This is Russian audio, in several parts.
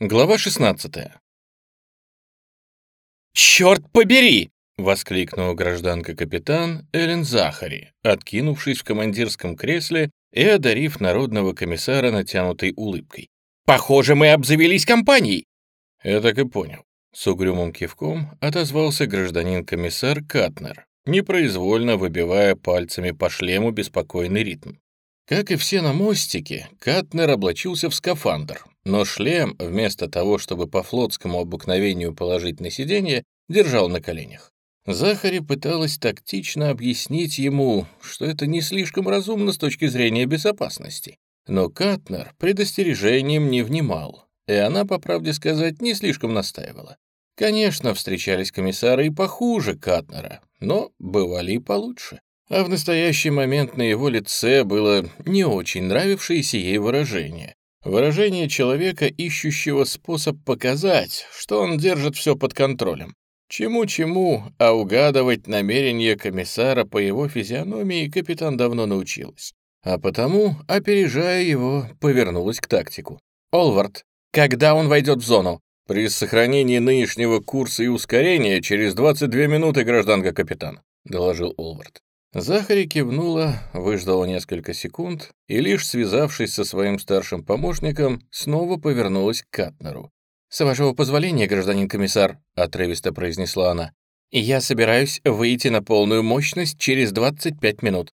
Глава 16 «Черт побери!» — воскликнула гражданка-капитан Эллен Захари, откинувшись в командирском кресле и одарив народного комиссара натянутой улыбкой. «Похоже, мы обзавелись компанией!» «Я так и понял». С угрюмым кивком отозвался гражданин-комиссар Катнер, непроизвольно выбивая пальцами по шлему беспокойный ритм. Как и все на мостике, Катнер облачился в скафандр, но шлем, вместо того, чтобы по флотскому обыкновению положить на сиденье, держал на коленях. Захари пыталась тактично объяснить ему, что это не слишком разумно с точки зрения безопасности. Но Катнер предостережением не внимал, и она, по правде сказать, не слишком настаивала. Конечно, встречались комиссары и похуже Катнера, но бывали и получше. А в настоящий момент на его лице было не очень нравившееся ей выражение. Выражение человека, ищущего способ показать, что он держит все под контролем. Чему-чему, а угадывать намерения комиссара по его физиономии капитан давно научилась. А потому, опережая его, повернулась к тактику. «Олвард, когда он войдет в зону?» «При сохранении нынешнего курса и ускорения через 22 минуты, гражданка капитан», — доложил Олвард. Захари кивнула, выждала несколько секунд и, лишь связавшись со своим старшим помощником, снова повернулась к Катнеру. «С вашего позволения, гражданин комиссар», — отрывисто произнесла она, «я собираюсь выйти на полную мощность через 25 минут».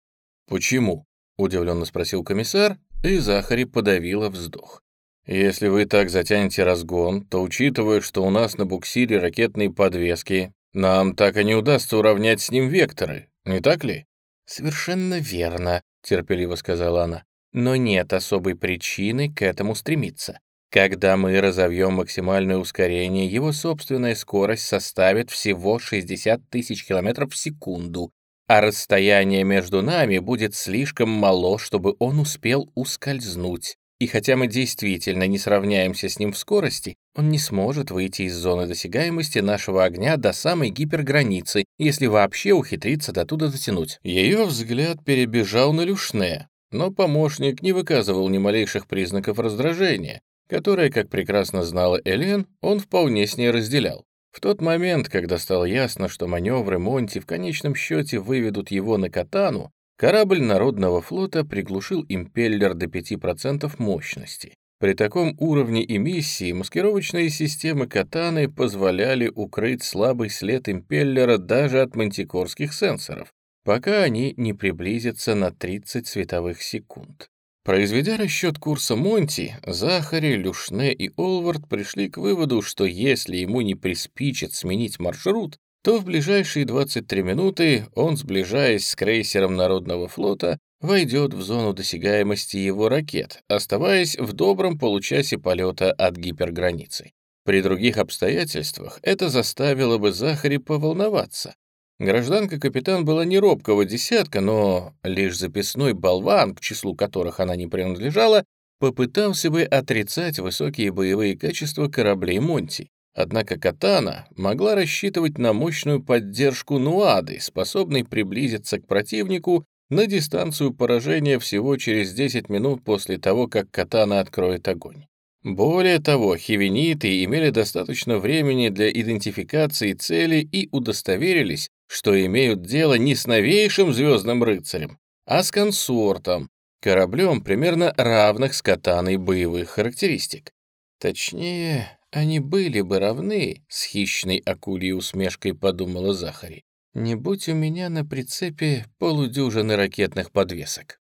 «Почему?» — удивленно спросил комиссар, и Захари подавила вздох. «Если вы так затянете разгон, то, учитывая, что у нас на буксире ракетные подвески, нам так и не удастся уравнять с ним векторы, не так ли?» «Совершенно верно», — терпеливо сказала она. «Но нет особой причины к этому стремиться. Когда мы разовьем максимальное ускорение, его собственная скорость составит всего 60 тысяч километров в секунду, а расстояние между нами будет слишком мало, чтобы он успел ускользнуть. И хотя мы действительно не сравняемся с ним в скорости, он не сможет выйти из зоны досягаемости нашего огня до самой гиперграницы, если вообще ухитриться до туда дотянуть. Ее взгляд перебежал на Люшне, но помощник не выказывал ни малейших признаков раздражения, которое, как прекрасно знала Элен, он вполне с ней разделял. В тот момент, когда стало ясно, что маневры Монти в конечном счете выведут его на катану, корабль Народного флота приглушил импеллер до 5% мощности. При таком уровне эмиссии маскировочные системы катаны позволяли укрыть слабый след импеллера даже от мантикорских сенсоров, пока они не приблизятся на 30 световых секунд. Произведя расчет курса Монти, Захари, Люшне и Олвард пришли к выводу, что если ему не приспичит сменить маршрут, то в ближайшие 23 минуты он, сближаясь с крейсером Народного флота, войдет в зону досягаемости его ракет, оставаясь в добром получасе полета от гиперграницы. При других обстоятельствах это заставило бы Захари поволноваться, Гражданка-капитан была не робкого десятка, но лишь записной болван, к числу которых она не принадлежала, попытался бы отрицать высокие боевые качества кораблей Монти. Однако Катана могла рассчитывать на мощную поддержку Нуады, способной приблизиться к противнику на дистанцию поражения всего через 10 минут после того, как Катана откроет огонь. Более того, хивениты имели достаточно времени для идентификации цели и удостоверились, что имеют дело не с новейшим звездным рыцарем, а с консортом, кораблем примерно равных с катаной боевых характеристик. Точнее, они были бы равны, с хищной акульей усмешкой подумала Захари. Не будь у меня на прицепе полудюжины ракетных подвесок.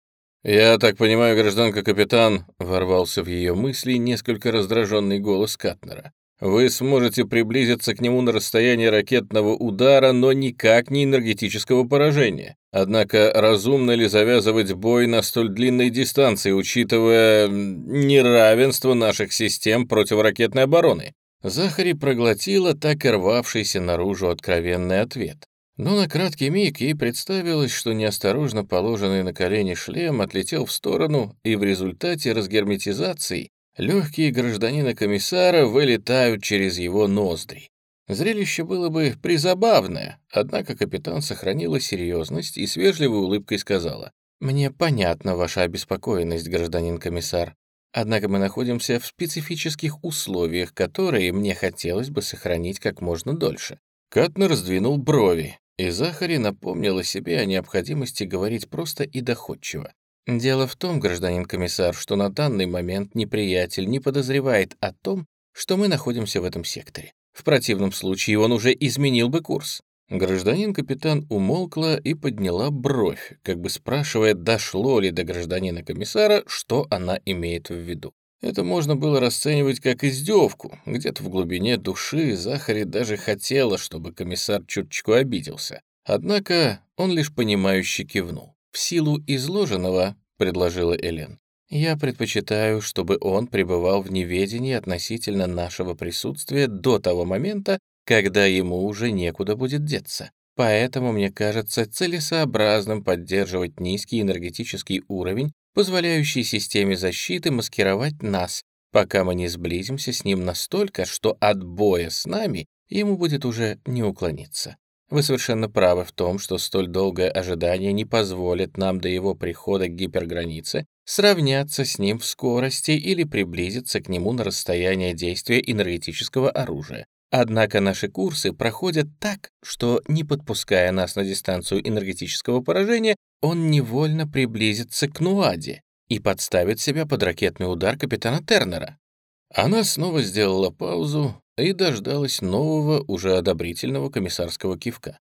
«Я так понимаю, гражданка-капитан», — ворвался в ее мысли несколько раздраженный голос Катнера. Вы сможете приблизиться к нему на расстояние ракетного удара, но никак не энергетического поражения. Однако разумно ли завязывать бой на столь длинной дистанции, учитывая неравенство наших систем противоракетной обороны? Захари проглотила так и рвавшийся наружу откровенный ответ. Но на краткий миг ей представилось, что неосторожно положенный на колени шлем отлетел в сторону, и в результате разгерметизации Легкие гражданина-комиссара вылетают через его ноздри. Зрелище было бы призабавное, однако капитан сохранила серьезность и с вежливой улыбкой сказала, «Мне понятна ваша обеспокоенность, гражданин комиссар. Однако мы находимся в специфических условиях, которые мне хотелось бы сохранить как можно дольше». Катнер раздвинул брови, и Захари напомнила себе о необходимости говорить просто и доходчиво. «Дело в том, гражданин комиссар, что на данный момент неприятель не подозревает о том, что мы находимся в этом секторе. В противном случае он уже изменил бы курс. Гражданин-капитан умолкла и подняла бровь, как бы спрашивая, дошло ли до гражданина-комиссара, что она имеет в виду. Это можно было расценивать как издевку. Где-то в глубине души Захари даже хотела, чтобы комиссар чуточку обиделся. Однако он лишь понимающе кивнул. «В силу изложенного», — предложила Элен, «я предпочитаю, чтобы он пребывал в неведении относительно нашего присутствия до того момента, когда ему уже некуда будет деться. Поэтому мне кажется целесообразным поддерживать низкий энергетический уровень, позволяющий системе защиты маскировать нас, пока мы не сблизимся с ним настолько, что от боя с нами ему будет уже не уклониться. Вы совершенно правы в том, что столь долгое ожидание не позволит нам до его прихода к гипергранице сравняться с ним в скорости или приблизиться к нему на расстояние действия энергетического оружия. Однако наши курсы проходят так, что, не подпуская нас на дистанцию энергетического поражения, он невольно приблизится к Нуаде и подставит себя под ракетный удар капитана Тернера. Она снова сделала паузу и дождалась нового, уже одобрительного комиссарского кивка.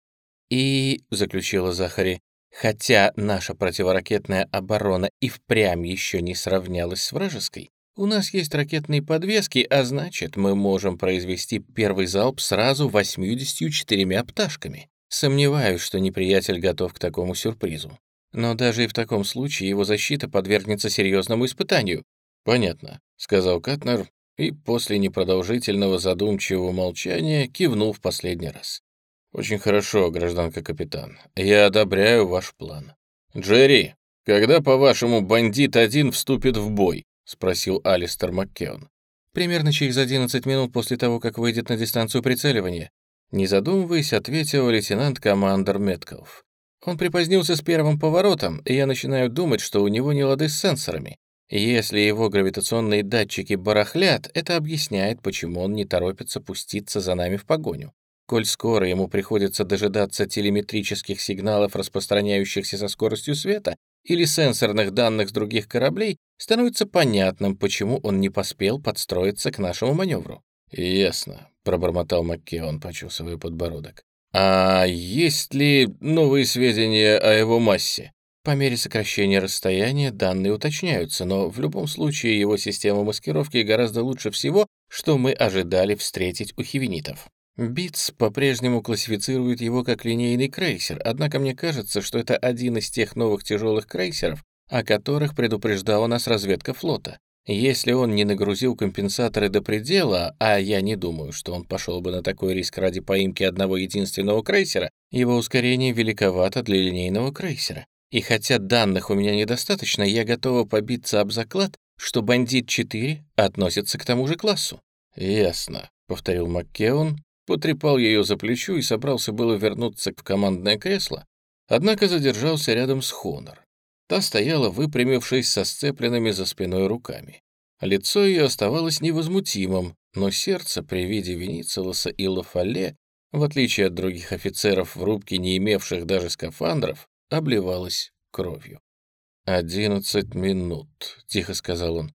«И», — заключила Захари, «хотя наша противоракетная оборона и впрямь еще не сравнялась с вражеской, у нас есть ракетные подвески, а значит, мы можем произвести первый залп сразу 84 пташками. Сомневаюсь, что неприятель готов к такому сюрпризу. Но даже и в таком случае его защита подвергнется серьезному испытанию. «Понятно», — сказал Катнер, и после непродолжительного задумчивого молчания кивнул в последний раз. «Очень хорошо, гражданка капитан. Я одобряю ваш план. Джерри, когда, по-вашему, бандит один вступит в бой?» — спросил Алистер Маккеон. «Примерно через 11 минут после того, как выйдет на дистанцию прицеливания». Не задумываясь, ответил лейтенант-командор Меткалф. Он припозднился с первым поворотом, и я начинаю думать, что у него не лады с сенсорами. Если его гравитационные датчики барахлят, это объясняет, почему он не торопится пуститься за нами в погоню. Коль скоро ему приходится дожидаться телеметрических сигналов, распространяющихся со скоростью света, или сенсорных данных с других кораблей, становится понятным, почему он не поспел подстроиться к нашему маневру. «Ясно», — пробормотал Маккеон, почесывая подбородок. «А есть ли новые сведения о его массе?» По мере сокращения расстояния данные уточняются, но в любом случае его система маскировки гораздо лучше всего, что мы ожидали встретить у хивенитов. Битс по-прежнему классифицирует его как линейный крейсер, однако мне кажется, что это один из тех новых тяжелых крейсеров, о которых предупреждала нас разведка флота. Если он не нагрузил компенсаторы до предела, а я не думаю, что он пошел бы на такой риск ради поимки одного единственного крейсера, его ускорение великовато для линейного крейсера. И хотя данных у меня недостаточно, я готова побиться об заклад, что «Бандит-4» относится к тому же классу. «Ясно», — повторил Маккеон, потрепал ее за плечо и собрался было вернуться в командное кресло, однако задержался рядом с Хонор. Та стояла, выпрямившись со сцепленными за спиной руками. Лицо ее оставалось невозмутимым, но сердце при виде Веницелоса и Лафале, в отличие от других офицеров в рубке, не имевших даже скафандров, обливалось кровью. «Одиннадцать минут», — тихо сказал он.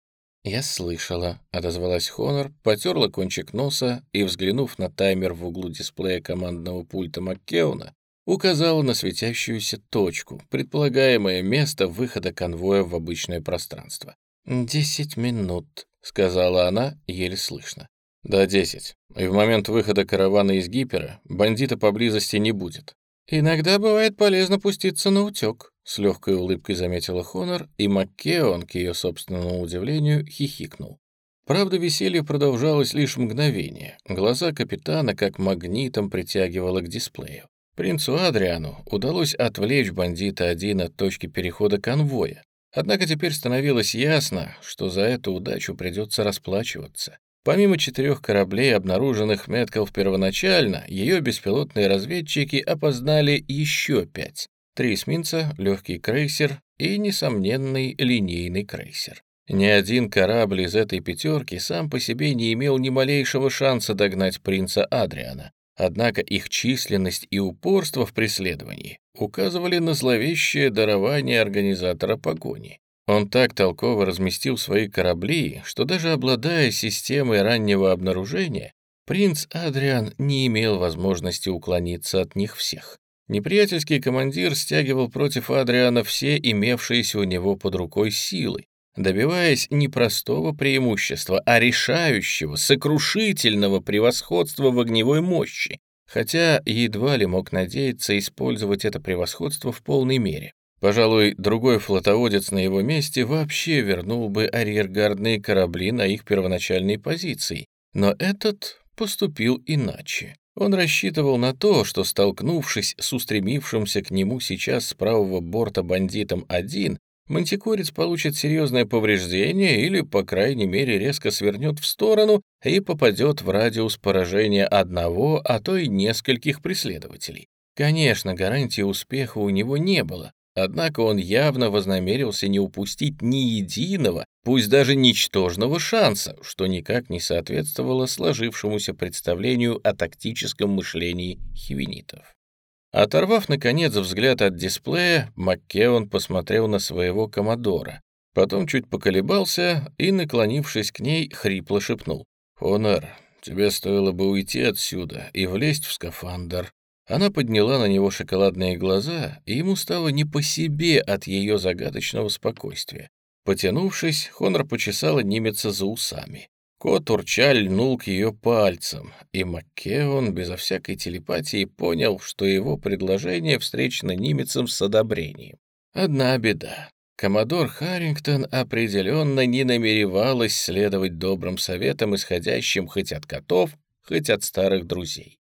«Я слышала», — отозвалась Хонор, потерла кончик носа и, взглянув на таймер в углу дисплея командного пульта Маккеуна, указала на светящуюся точку, предполагаемое место выхода конвоя в обычное пространство. «Десять минут», — сказала она, еле слышно. «Да, десять. И в момент выхода каравана из гипера бандита поблизости не будет. Иногда бывает полезно пуститься на утек», с легкой улыбкой заметила Хонор, и Маккеон, к ее собственному удивлению, хихикнул. Правда, веселье продолжалось лишь мгновение. Глаза капитана как магнитом притягивало к дисплею. Принцу Адриану удалось отвлечь бандита один от точки перехода конвоя. Однако теперь становилось ясно, что за эту удачу придется расплачиваться. Помимо четырех кораблей, обнаруженных Метков первоначально, ее беспилотные разведчики опознали еще пять. Три эсминца, легкий крейсер и несомненный линейный крейсер. Ни один корабль из этой пятерки сам по себе не имел ни малейшего шанса догнать принца Адриана. Однако их численность и упорство в преследовании указывали на зловещее дарование организатора погони. Он так толково разместил свои корабли, что даже обладая системой раннего обнаружения, принц Адриан не имел возможности уклониться от них всех. Неприятельский командир стягивал против Адриана все имевшиеся у него под рукой силы, добиваясь не простого преимущества, а решающего, сокрушительного превосходства в огневой мощи, хотя едва ли мог надеяться использовать это превосходство в полной мере. Пожалуй, другой флотоводец на его месте вообще вернул бы арьергардные корабли на их первоначальные позиции, но этот поступил иначе. Он рассчитывал на то, что, столкнувшись с устремившимся к нему сейчас с правого борта бандитом один, мантикорец получит серьезное повреждение или, по крайней мере, резко свернет в сторону и попадет в радиус поражения одного, а то и нескольких преследователей. Конечно, гарантии успеха у него не было, однако он явно вознамерился не упустить ни единого, пусть даже ничтожного шанса, что никак не соответствовало сложившемуся представлению о тактическом мышлении хивенитов. Оторвав, наконец, взгляд от дисплея, Маккеон посмотрел на своего комодора, потом чуть поколебался и, наклонившись к ней, хрипло шепнул. «Хонор, тебе стоило бы уйти отсюда и влезть в скафандр». Она подняла на него шоколадные глаза, и ему стало не по себе от ее загадочного спокойствия. Потянувшись, Хонор почесала немеца за усами. Кот урча льнул к ее пальцам, и Маккеон безо всякой телепатии понял, что его предложение встречено немецам с одобрением. Одна беда. Коммодор Харрингтон определенно не намеревалась следовать добрым советам, исходящим хоть от котов, хоть от старых друзей.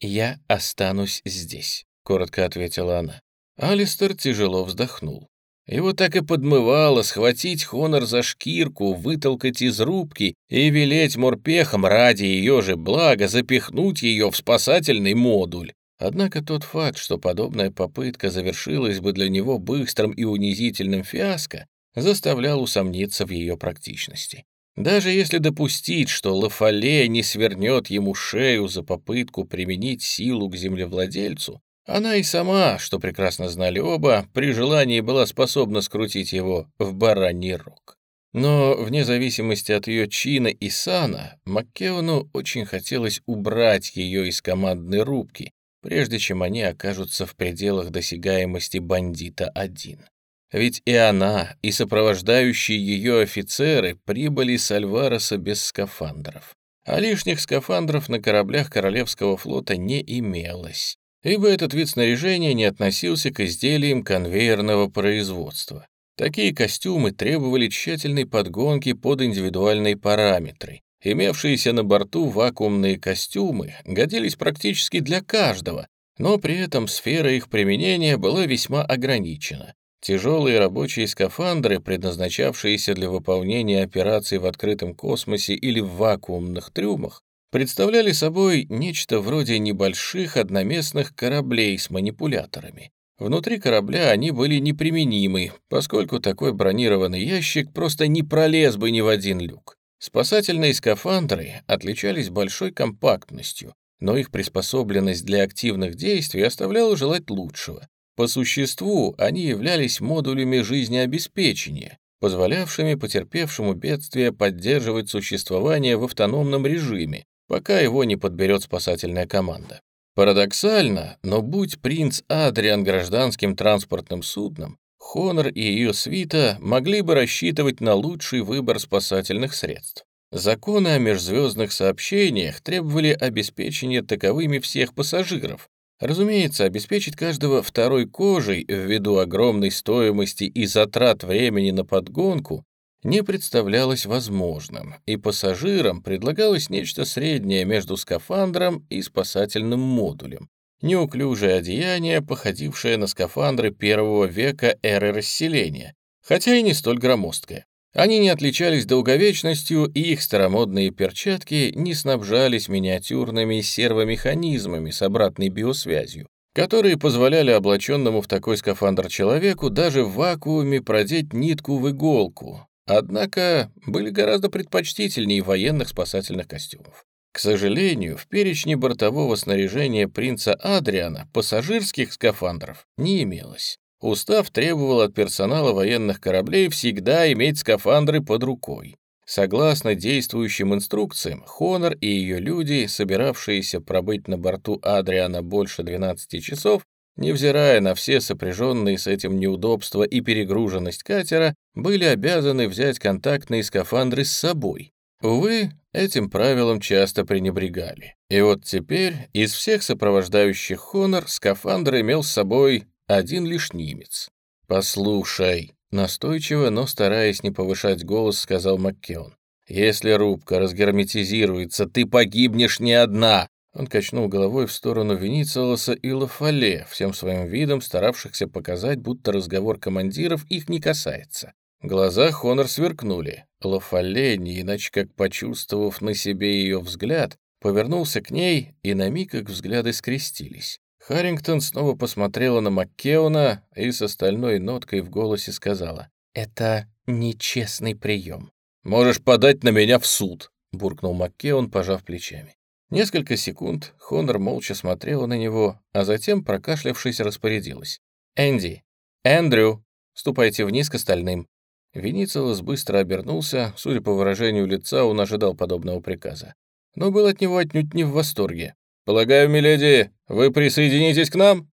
«Я останусь здесь», — коротко ответила она. Алистер тяжело вздохнул. Его так и подмывало схватить Хонор за шкирку, вытолкать из рубки и велеть морпехам ради ее же блага запихнуть ее в спасательный модуль. Однако тот факт, что подобная попытка завершилась бы для него быстрым и унизительным фиаско, заставлял усомниться в ее практичности. Даже если допустить, что Лафале не свернет ему шею за попытку применить силу к землевладельцу, она и сама, что прекрасно знали оба, при желании была способна скрутить его в бараний рог. Но вне зависимости от ее чина и сана, Маккеону очень хотелось убрать ее из командной рубки, прежде чем они окажутся в пределах досягаемости бандита один. Ведь и она, и сопровождающие ее офицеры прибыли с Альвароса без скафандров. А лишних скафандров на кораблях Королевского флота не имелось ибо этот вид снаряжения не относился к изделиям конвейерного производства. Такие костюмы требовали тщательной подгонки под индивидуальные параметры. Имевшиеся на борту вакуумные костюмы годились практически для каждого, но при этом сфера их применения была весьма ограничена. Тяжелые рабочие скафандры, предназначавшиеся для выполнения операций в открытом космосе или в вакуумных трюмах, представляли собой нечто вроде небольших одноместных кораблей с манипуляторами. Внутри корабля они были неприменимы, поскольку такой бронированный ящик просто не пролез бы ни в один люк. Спасательные скафандры отличались большой компактностью, но их приспособленность для активных действий оставляла желать лучшего. По существу они являлись модулями жизнеобеспечения, позволявшими потерпевшему бедствие поддерживать существование в автономном режиме, пока его не подберет спасательная команда. Парадоксально, но будь принц Адриан гражданским транспортным судном, Хонор и ее свита могли бы рассчитывать на лучший выбор спасательных средств. Законы о межзвездных сообщениях требовали обеспечения таковыми всех пассажиров. Разумеется, обеспечить каждого второй кожей ввиду огромной стоимости и затрат времени на подгонку не представлялось возможным, и пассажирам предлагалось нечто среднее между скафандром и спасательным модулем. Неуклюжее одеяние, походившее на скафандры первого века эры расселения, хотя и не столь громоздкое. Они не отличались долговечностью, и их старомодные перчатки не снабжались миниатюрными сервомеханизмами с обратной биосвязью, которые позволяли облаченному в такой скафандр человеку даже в вакууме продеть нитку в иголку, однако были гораздо предпочтительнее военных спасательных костюмов. К сожалению, в перечне бортового снаряжения принца Адриана пассажирских скафандров не имелось. Устав требовал от персонала военных кораблей всегда иметь скафандры под рукой. Согласно действующим инструкциям, Хонор и ее люди, собиравшиеся пробыть на борту Адриана больше 12 часов, невзирая на все сопряженные с этим неудобства и перегруженность катера, были обязаны взять контактные скафандры с собой. Увы, этим правилом часто пренебрегали. И вот теперь из всех сопровождающих Хонор скафандр имел с собой один лишь немец. «Послушай», Настойчиво, но стараясь не повышать голос, сказал Маккеон. «Если рубка разгерметизируется, ты погибнешь не одна!» Он качнул головой в сторону Веницелоса и Лафале, всем своим видом старавшихся показать, будто разговор командиров их не касается. Глаза Хонор сверкнули. Лафале, не иначе как почувствовав на себе ее взгляд, повернулся к ней, и на миг их взгляды скрестились. Харрингтон снова посмотрела на Маккеона и с остальной ноткой в голосе сказала, «Это нечестный прием». «Можешь подать на меня в суд», — буркнул Маккеон, пожав плечами. Несколько секунд Хонор молча смотрела на него, а затем, прокашлявшись, распорядилась. «Энди! Эндрю! Ступайте вниз к остальным!» Веницелос быстро обернулся, судя по выражению лица, он ожидал подобного приказа. Но был от него отнюдь не в восторге. «Полагаю, миледи, вы присоединитесь к нам?»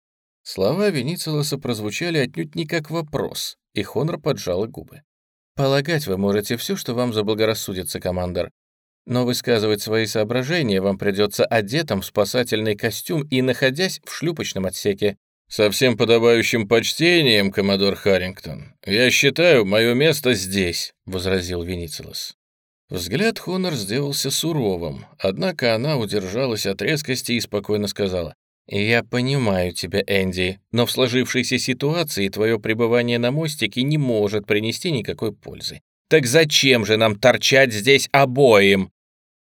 Слова Веницелоса прозвучали отнюдь не как вопрос, и Хонор поджала губы. «Полагать вы можете все, что вам заблагорассудится, командор. Но высказывать свои соображения вам придется одетым в спасательный костюм и находясь в шлюпочном отсеке. Со всем подобающим почтением, коммодор Харрингтон, я считаю, мое место здесь», — возразил Веницелос. Взгляд Хонор сделался суровым, однако она удержалась от резкости и спокойно сказала. «Я понимаю тебя, Энди, но в сложившейся ситуации твое пребывание на мостике не может принести никакой пользы. Так зачем же нам торчать здесь обоим?»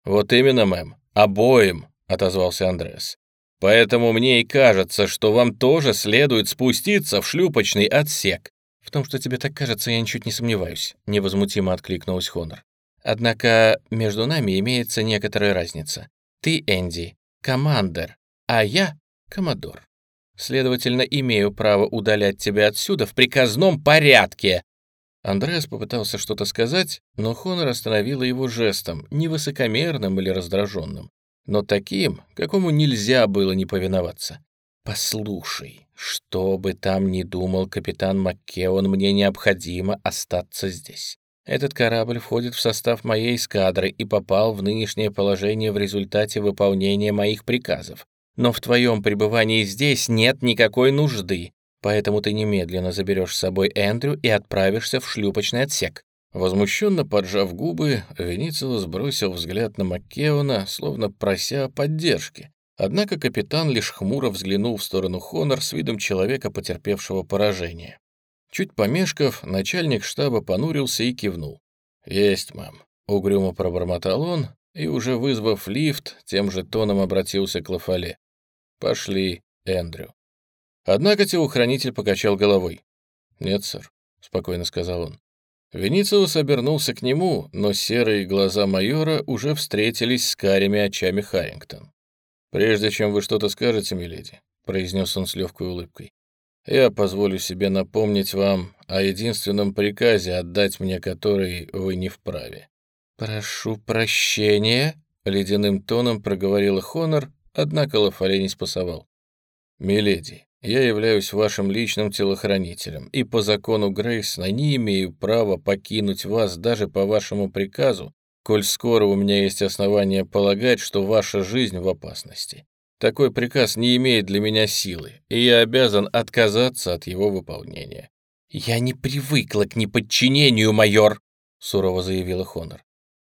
«Вот именно, мэм, обоим», — отозвался Андреас. «Поэтому мне и кажется, что вам тоже следует спуститься в шлюпочный отсек». «В том, что тебе так кажется, я ничуть не сомневаюсь», — невозмутимо откликнулась Хонор. Однако между нами имеется некоторая разница. Ты, Энди, командир, а я — коммодор. Следовательно, имею право удалять тебя отсюда в приказном порядке». Андреас попытался что-то сказать, но Хонор остановила его жестом, не высокомерным или раздраженным, но таким, какому нельзя было не повиноваться. «Послушай, что бы там ни думал капитан Маккеон, мне необходимо остаться здесь. Этот корабль входит в состав моей эскадры и попал в нынешнее положение в результате выполнения моих приказов. Но в твоем пребывании здесь нет никакой нужды, поэтому ты немедленно заберешь с собой Эндрю и отправишься в шлюпочный отсек». Возмущенно поджав губы, Веницело сбросил взгляд на Маккеона, словно прося поддержки. Однако капитан лишь хмуро взглянул в сторону Хонор с видом человека, потерпевшего поражение. Чуть помешков, начальник штаба понурился и кивнул. «Есть, мам», — угрюмо пробормотал он, и, уже вызвав лифт, тем же тоном обратился к Лафале. «Пошли, Эндрю». Однако телохранитель покачал головой. «Нет, сэр», — спокойно сказал он. Венициус обернулся к нему, но серые глаза майора уже встретились с карими очами Харрингтон. «Прежде чем вы что-то скажете, миледи», — произнес он с легкой улыбкой, я позволю себе напомнить вам о единственном приказе, отдать мне который вы не вправе». «Прошу прощения», — ледяным тоном проговорила Хонор, однако Лафале не спасовал. «Миледи, я являюсь вашим личным телохранителем, и по закону Грейсона не имею права покинуть вас даже по вашему приказу, коль скоро у меня есть основания полагать, что ваша жизнь в опасности. Такой приказ не имеет для меня силы, и я обязан отказаться от его выполнения». «Я не привыкла к неподчинению, майор», — сурово заявила Хонор.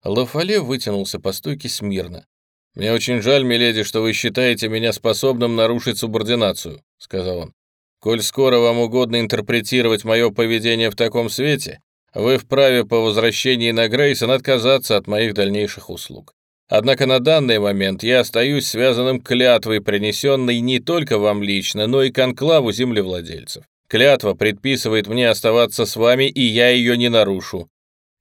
Лафале вытянулся по стойке смирно. «Мне очень жаль, миледи, что вы считаете меня способным нарушить субординацию», — сказал он. «Коль скоро вам угодно интерпретировать мое поведение в таком свете, вы вправе по возвращении на Грейсон отказаться от моих дальнейших услуг. Однако на данный момент я остаюсь связанным клятвой, принесенной не только вам лично, но и конклаву землевладельцев. Клятва предписывает мне оставаться с вами, и я ее не нарушу».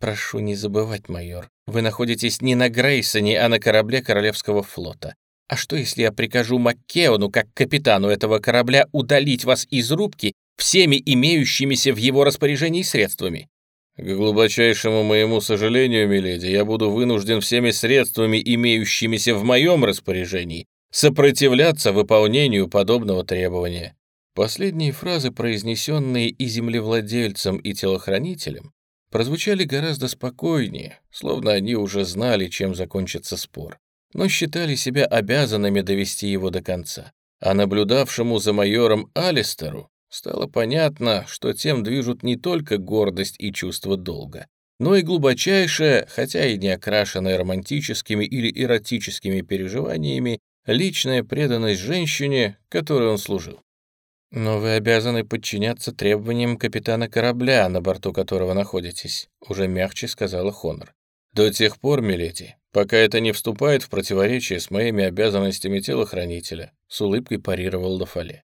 Прошу не забывать, майор, вы находитесь не на Грейсоне, а на корабле Королевского флота. А что, если я прикажу Маккеону, как капитану этого корабля, удалить вас из рубки всеми имеющимися в его распоряжении средствами? К глубочайшему моему сожалению, миледи, я буду вынужден всеми средствами, имеющимися в моем распоряжении, сопротивляться выполнению подобного требования. Последние фразы, произнесенные и землевладельцем, и телохранителем, прозвучали гораздо спокойнее, словно они уже знали, чем закончится спор, но считали себя обязанными довести его до конца. А наблюдавшему за майором Алистеру стало понятно, что тем движут не только гордость и чувство долга, но и глубочайшая, хотя и не окрашенная романтическими или эротическими переживаниями, личная преданность женщине, которой он служил. «Но вы обязаны подчиняться требованиям капитана корабля, на борту которого находитесь», уже мягче сказала Хонор. «До тех пор, миледи, пока это не вступает в противоречие с моими обязанностями телохранителя», с улыбкой парировал Лафале.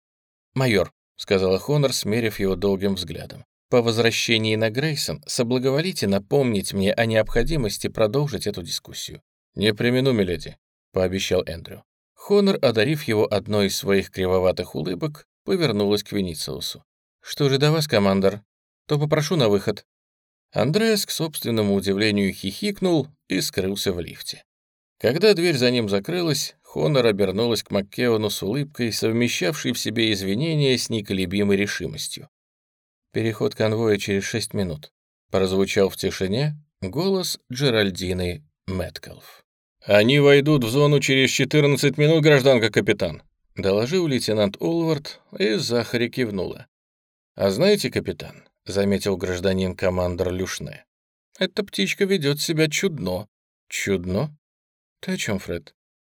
«Майор», — сказала Хонор, смерив его долгим взглядом, «по возвращении на Грейсон соблаговолите напомнить мне о необходимости продолжить эту дискуссию». «Не примену, миледи», — пообещал Эндрю. Хонор, одарив его одной из своих кривоватых улыбок, повернулась к Венициусу. «Что же до вас, командор? То попрошу на выход». Андреас, к собственному удивлению, хихикнул и скрылся в лифте. Когда дверь за ним закрылась, Хонор обернулась к Маккеону с улыбкой, совмещавшей в себе извинения с неколебимой решимостью. «Переход конвоя через шесть минут», — прозвучал в тишине голос Джеральдины Мэткалф. «Они войдут в зону через 14 минут, гражданка капитан», Доложил лейтенант Улвард, и Захари кивнула. «А знаете, капитан», — заметил гражданин-командор Люшне, «эта птичка ведет себя чудно». «Чудно? Ты о чем, Фред?»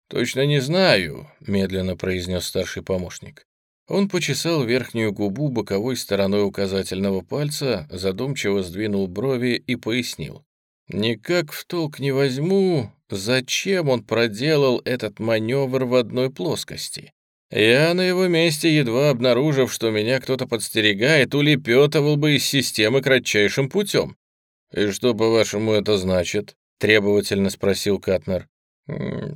«Точно не знаю», — медленно произнес старший помощник. Он почесал верхнюю губу боковой стороной указательного пальца, задумчиво сдвинул брови и пояснил. «Никак в толк не возьму, зачем он проделал этот маневр в одной плоскости. Я на его месте, едва обнаружив, что меня кто-то подстерегает, улепетывал бы из системы кратчайшим путем. «И что, по-вашему, это значит?» — требовательно спросил Катнер.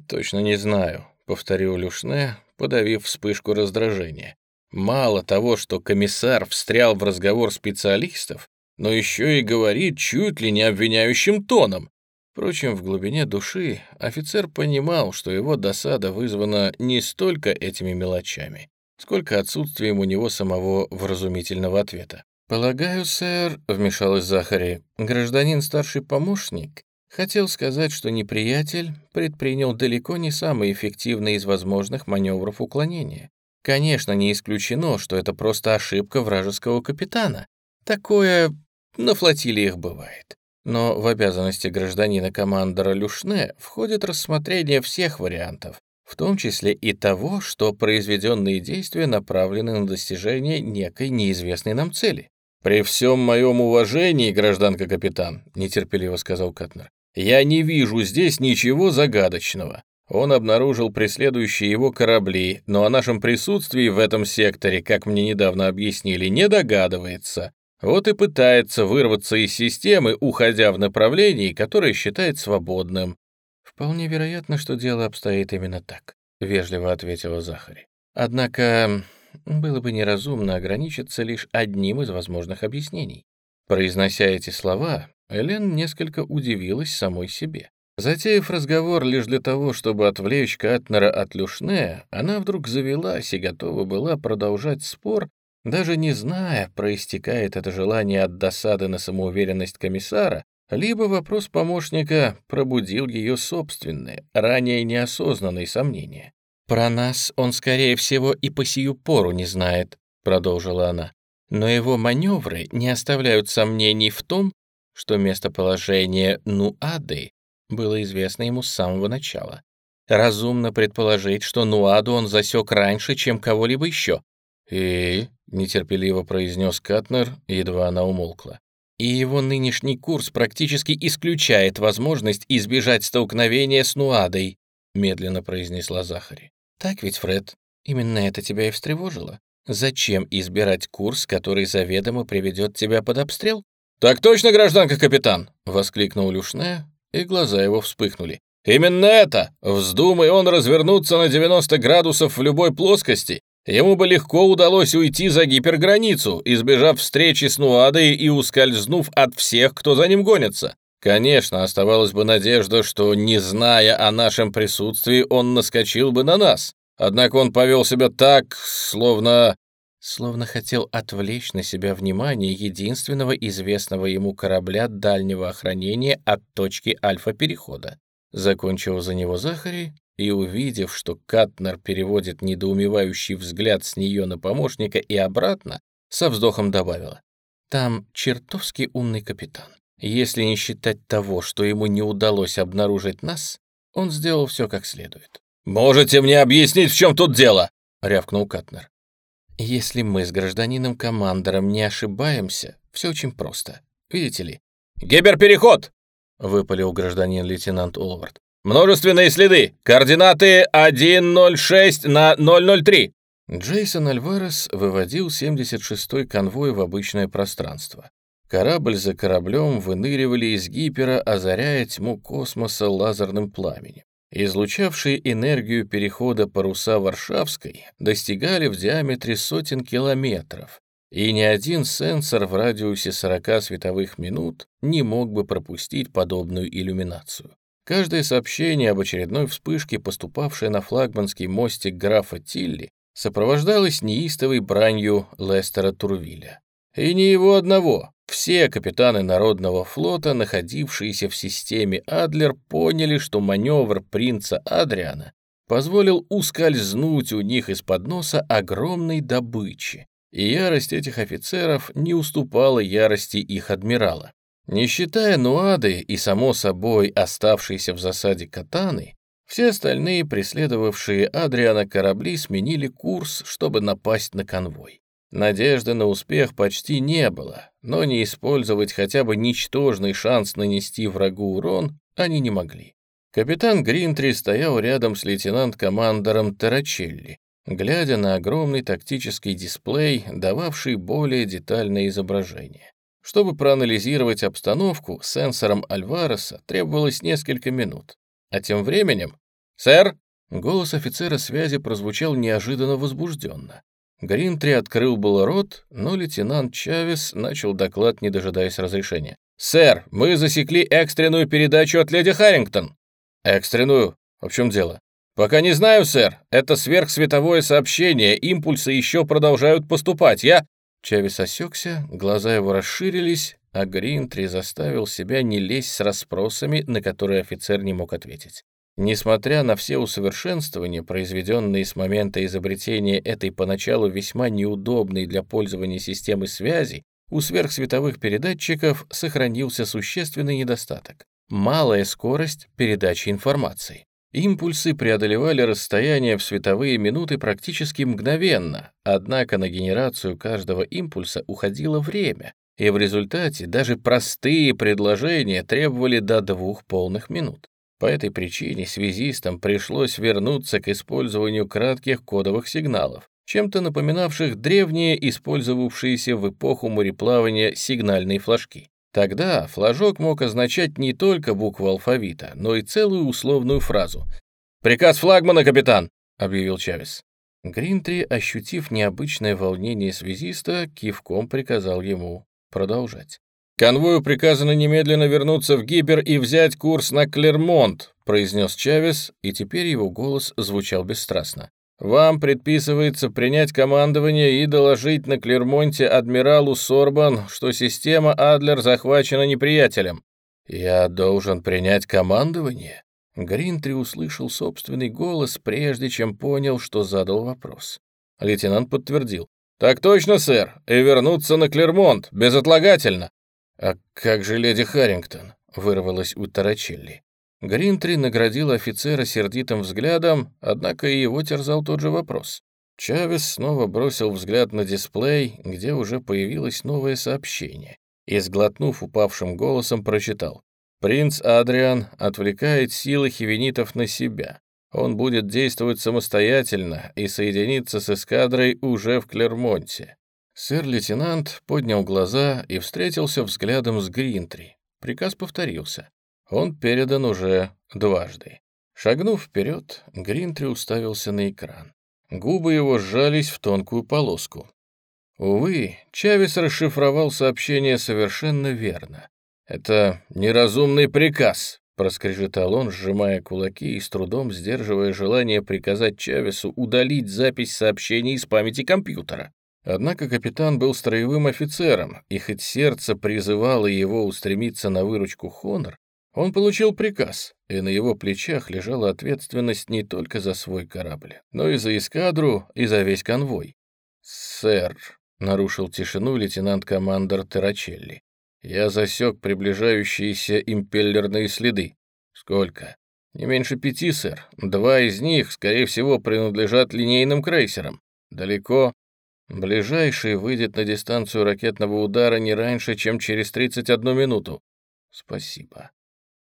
«Точно не знаю», — повторил Люшне, подавив вспышку раздражения. «Мало того, что комиссар встрял в разговор специалистов, но еще и говорит чуть ли не обвиняющим тоном. Впрочем, в глубине души офицер понимал, что его досада вызвана не столько этими мелочами, сколько отсутствием у него самого вразумительного ответа. «Полагаю, сэр», — вмешалась Захари, — «гражданин старший помощник хотел сказать, что неприятель предпринял далеко не самый эффективный из возможных маневров уклонения. Конечно, не исключено, что это просто ошибка вражеского капитана. Такое на флотилиях бывает. Но в обязанности гражданина-командора Люшне входит рассмотрение всех вариантов, в том числе и того, что произведенные действия направлены на достижение некой неизвестной нам цели. «При всем моем уважении, гражданка-капитан», — нетерпеливо сказал Катнер, «я не вижу здесь ничего загадочного. Он обнаружил преследующие его корабли, но о нашем присутствии в этом секторе, как мне недавно объяснили, не догадывается. Вот и пытается вырваться из системы, уходя в направлении, которое считает свободным. «Вполне вероятно, что дело обстоит именно так», — вежливо ответила Захари. «Однако было бы неразумно ограничиться лишь одним из возможных объяснений». Произнося эти слова, Элен несколько удивилась самой себе. Затеяв разговор лишь для того, чтобы отвлечь Катнера от Люшне, она вдруг завелась и готова была продолжать спор даже не зная, проистекает это желание от досады на самоуверенность комиссара, либо вопрос помощника пробудил ее собственные, ранее неосознанные сомнения. «Про нас он, скорее всего, и по сию пору не знает», — продолжила она. «Но его маневры не оставляют сомнений в том, что местоположение Нуады было известно ему с самого начала. Разумно предположить, что Нуаду он засек раньше, чем кого-либо еще. И нетерпеливо произнес Катнер, едва она умолкла. И его нынешний курс практически исключает возможность избежать столкновения с Нуадой, медленно произнесла Захари. Так ведь, Фред, именно это тебя и встревожило? Зачем избирать курс, который заведомо приведет тебя под обстрел? «Так точно, гражданка капитан!» — воскликнул Люшне, и глаза его вспыхнули. «Именно это! Вздумай он развернуться на 90 градусов в любой плоскости, ему бы легко удалось уйти за гиперграницу, избежав встречи с Нуадой и ускользнув от всех, кто за ним гонится. Конечно, оставалась бы надежда, что, не зная о нашем присутствии, он наскочил бы на нас. Однако он повел себя так, словно... Словно хотел отвлечь на себя внимание единственного известного ему корабля дальнего охранения от точки альфа-перехода. Закончил за него Захари и, увидев, что Катнер переводит недоумевающий взгляд с нее на помощника и обратно, со вздохом добавила. «Там чертовски умный капитан. Если не считать того, что ему не удалось обнаружить нас, он сделал все как следует. «Можете мне объяснить, в чем тут дело?» — рявкнул Катнер. «Если мы с гражданином-командором не ошибаемся, все очень просто. Видите ли?» «Гиберпереход!» — выпалил гражданин-лейтенант Олвард. «Множественные следы! Координаты 106 на 003!» Джейсон Альварес выводил 76-й конвой в обычное пространство. Корабль за кораблем выныривали из гипера, озаряя тьму космоса лазерным пламенем. Излучавшие энергию перехода паруса Варшавской достигали в диаметре сотен километров, и ни один сенсор в радиусе 40 световых минут не мог бы пропустить подобную иллюминацию. Каждое сообщение об очередной вспышке, поступавшее на флагманский мостик графа Тилли, сопровождалось неистовой бранью Лестера Турвиля. И не его одного. Все капитаны Народного флота, находившиеся в системе Адлер, поняли, что маневр принца Адриана позволил ускользнуть у них из-под носа огромной добычи, и ярость этих офицеров не уступала ярости их адмирала. Не считая Нуады и, само собой, оставшиеся в засаде Катаны, все остальные преследовавшие Адриана корабли сменили курс, чтобы напасть на конвой. Надежды на успех почти не было, но не использовать хотя бы ничтожный шанс нанести врагу урон они не могли. Капитан Гринтри стоял рядом с лейтенант-командором Террачелли, глядя на огромный тактический дисплей, дававший более детальное изображение. Чтобы проанализировать обстановку, сенсором Альвареса требовалось несколько минут. А тем временем... «Сэр!» Голос офицера связи прозвучал неожиданно возбужденно. Гринтри открыл было рот, но лейтенант Чавес начал доклад, не дожидаясь разрешения. «Сэр, мы засекли экстренную передачу от леди Харрингтон». «Экстренную? В чем дело?» «Пока не знаю, сэр. Это сверхсветовое сообщение, импульсы еще продолжают поступать. Я...» Чавес осекся, глаза его расширились, а Гринтри заставил себя не лезть с расспросами, на которые офицер не мог ответить. Несмотря на все усовершенствования, произведенные с момента изобретения этой поначалу весьма неудобной для пользования системы связи, у сверхсветовых передатчиков сохранился существенный недостаток — малая скорость передачи информации. Импульсы преодолевали расстояние в световые минуты практически мгновенно, однако на генерацию каждого импульса уходило время, и в результате даже простые предложения требовали до двух полных минут. По этой причине связистам пришлось вернуться к использованию кратких кодовых сигналов, чем-то напоминавших древние, использовавшиеся в эпоху мореплавания сигнальные флажки. Тогда флажок мог означать не только букву алфавита, но и целую условную фразу. «Приказ флагмана, капитан!» — объявил Чавес. Гринтри, ощутив необычное волнение связиста, кивком приказал ему продолжать. «Конвою приказано немедленно вернуться в Гибер и взять курс на Клермонт», произнес Чавес, и теперь его голос звучал бесстрастно. «Вам предписывается принять командование и доложить на Клермонте адмиралу Сорбан, что система Адлер захвачена неприятелем». «Я должен принять командование?» Гринтри услышал собственный голос, прежде чем понял, что задал вопрос. Лейтенант подтвердил. «Так точно, сэр, и вернуться на Клермонт, безотлагательно». «А как же леди Харрингтон?» — вырвалась у Тарачелли. Гринтри наградил офицера сердитым взглядом, однако и его терзал тот же вопрос. Чавес снова бросил взгляд на дисплей, где уже появилось новое сообщение, и, сглотнув упавшим голосом, прочитал. «Принц Адриан отвлекает силы хивенитов на себя. Он будет действовать самостоятельно и соединиться с эскадрой уже в Клермонте. Сэр-лейтенант поднял глаза и встретился взглядом с Гринтри. Приказ повторился. Он передан уже дважды. Шагнув вперед, Гринтри уставился на экран. Губы его сжались в тонкую полоску. Увы, Чавес расшифровал сообщение совершенно верно. «Это неразумный приказ», — проскрежетал он, сжимая кулаки и с трудом сдерживая желание приказать Чавесу удалить запись сообщений из памяти компьютера. Однако капитан был строевым офицером, и хоть сердце призывало его устремиться на выручку Хонор, он получил приказ, и на его плечах лежала ответственность не только за свой корабль, но и за эскадру, и за весь конвой. «Сэр», — нарушил тишину лейтенант-командор Террачелли, «я засек приближающиеся импеллерные следы. Сколько?» «Не меньше пяти, сэр. Два из них, скорее всего, принадлежат линейным крейсерам. Далеко Ближайший выйдет на дистанцию ракетного удара не раньше, чем через 31 минуту. Спасибо.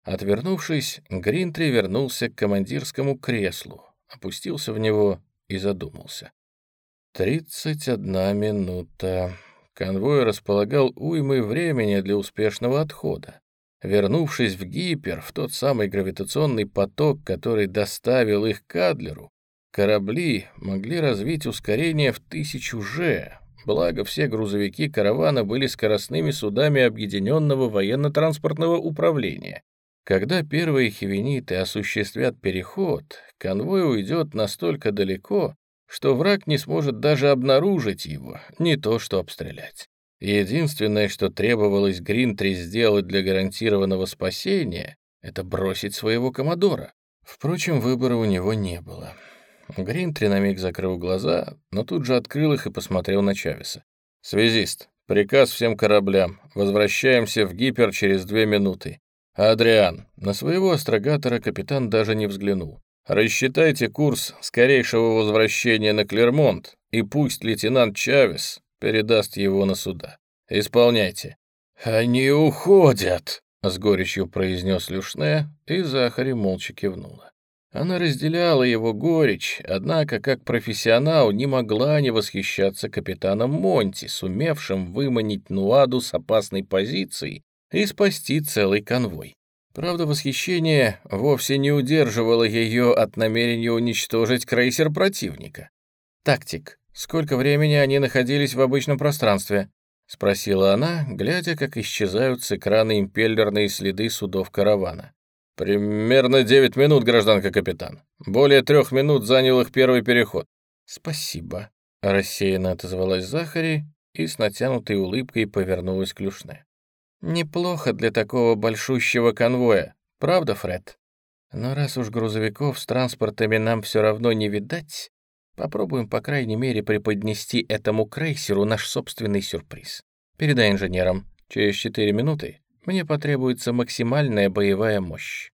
Отвернувшись, Гринтри вернулся к командирскому креслу, опустился в него и задумался. 31 минута. Конвой располагал уймой времени для успешного отхода. Вернувшись в Гипер, в тот самый гравитационный поток, который доставил их к Адлеру, Корабли могли развить ускорение в тысячу же, благо все грузовики каравана были скоростными судами Объединенного военно-транспортного управления. Когда первые хивениты осуществят переход, конвой уйдет настолько далеко, что враг не сможет даже обнаружить его, не то что обстрелять. Единственное, что требовалось Гринтри сделать для гарантированного спасения, это бросить своего комодора. Впрочем, выбора у него не было. Гринтри на миг закрыл глаза, но тут же открыл их и посмотрел на Чавеса. «Связист, приказ всем кораблям. Возвращаемся в Гипер через две минуты. Адриан, на своего астрогатора капитан даже не взглянул. Рассчитайте курс скорейшего возвращения на Клермонт, и пусть лейтенант Чавес передаст его на суда. Исполняйте». «Они уходят!» — с горечью произнес Люшне, и Захари молча кивнула. Она разделяла его горечь, однако как профессионал не могла не восхищаться капитаном Монти, сумевшим выманить Нуаду с опасной позиции и спасти целый конвой. Правда, восхищение вовсе не удерживало ее от намерения уничтожить крейсер противника. «Тактик, сколько времени они находились в обычном пространстве?» — спросила она, глядя, как исчезают с экрана импеллерные следы судов каравана. «Примерно девять минут, гражданка капитан. Более трех минут занял их первый переход». «Спасибо», — рассеянно отозвалась Захари и с натянутой улыбкой повернулась к Люшне. «Неплохо для такого большущего конвоя, правда, Фред? Но раз уж грузовиков с транспортами нам все равно не видать, попробуем, по крайней мере, преподнести этому крейсеру наш собственный сюрприз. Передай инженерам, через четыре минуты мне потребуется максимальная боевая мощь.